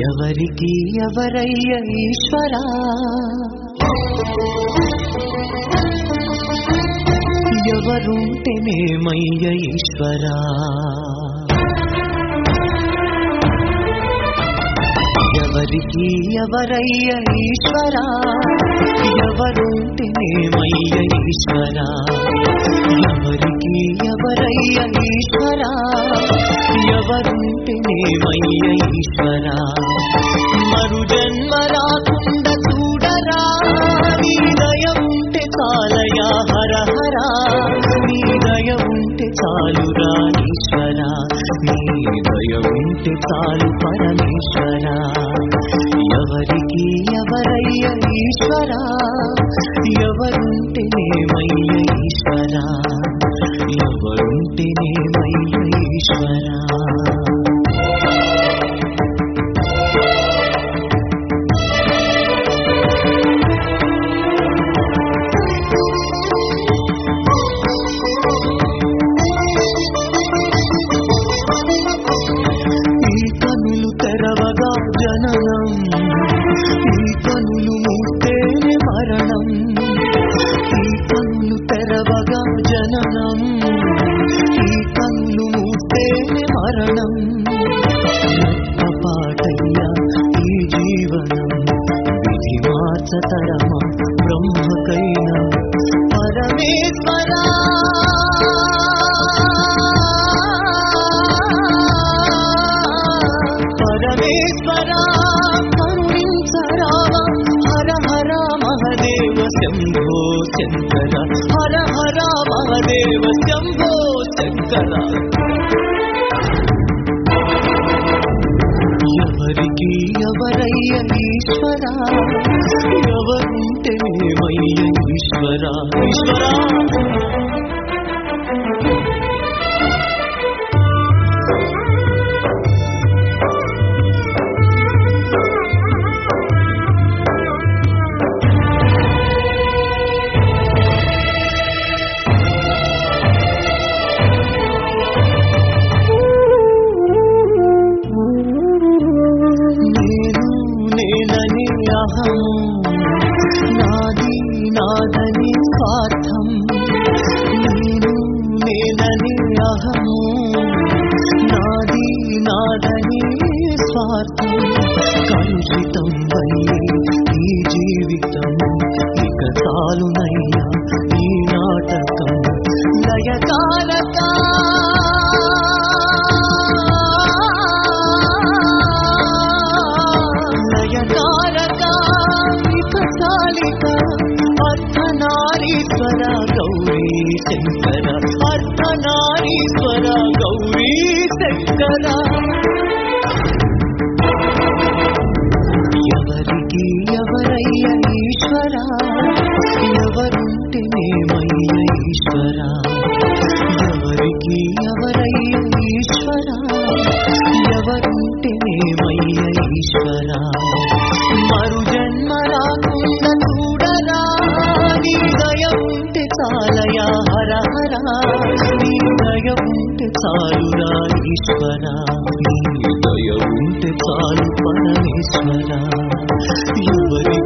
ఎవరికి ఎవరయ్య ఈశ్వరా? ఎవరుంటేనేమయ్య ఈశ్వరా? ఎవరికి ఎవరయ్య ఈశ్వరా? ఎవరుంటేనేమయ్య ఈశ్వరా? ఎవరికి ఎవరయ్య ఈశ్వరా? ఎవరుంటేనేమయ్య ఈశ్వరా? చాలు పరమేశ్వరా. ఎవరికి ఎవరయ్య ఈశ్వరా? జననం. ఈ కనులు మూస్తేనే మరణం. ఈ కనులు తెరవగా జననం. ఈ కనులు మూస్తేనే మరణం. పాటయ్యా ఈ జీవనం. విధి మార్చతరమా బ్రహ్మకైనా. పరమేశ్వరా పరమేశ్వరా కరుణించరావా హర హర మహదేవ శంభో శంకర హర హర మహదేవ శంభో శంకర. ఎవరికి ఎవరయ్య ఈశ్వరా? ఎవరుంటేనేమయ్య ఈశ్వరా ఈశ్వరా? నేనని నాది నాదని స్వార్థం. నేను నేనని అహము నాది నాదని స్వార్థం. కలుషితం వయ్యే ఈ జీవితం ఇక చాలునయ్యా. శంకర అర్ధనారీశ్వర గౌరీ శంకర. ఎవరికి ఎవరయ్య ఈశ్వరా? ఎవరుంటేనేమయ్య ఈశ్వర ఎవరికి ఎవరయ్య ఈశ్వరా? ఎవరుంటేనేమయ్య ఈశ్వరా? హర హర నీ దయ ఉంటే చాలురా ఈశ్వర చాలు పరమేశ్వర. ఎవరి